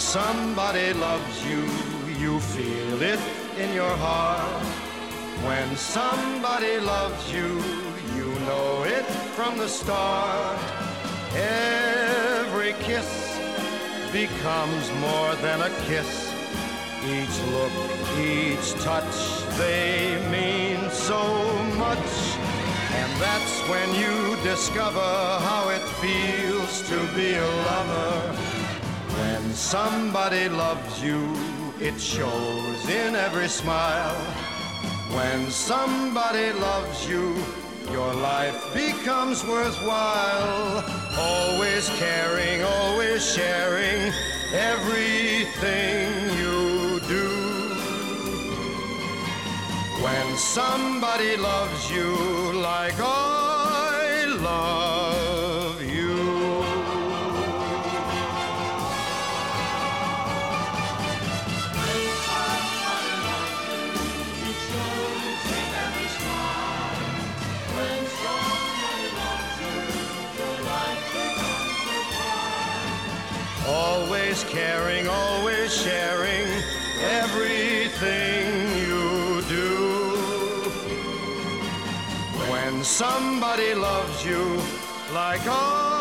somebody loves you, you feel it in your heart. When somebody loves you, you know it from the start. Every kiss becomes more than a kiss. Each look, each touch, they mean so much. And that's when you discover how it feels to be a lover. When somebody loves you, it shows in every smile. When somebody loves you, your life becomes worthwhile. Always caring, always sharing everything you do. When somebody loves you like I Always caring, always sharing everything you do. When somebody loves you like I